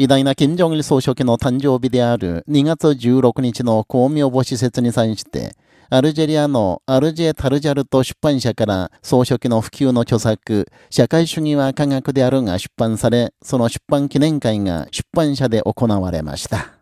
偉大な金正日総書記の誕生日である2月16日の公明母施設に際して、アルジェリアのアルジェ・タルジャルト出版社から総書記の普及の著作、社会主義は科学であるが出版され、その出版記念会が出版社で行われました。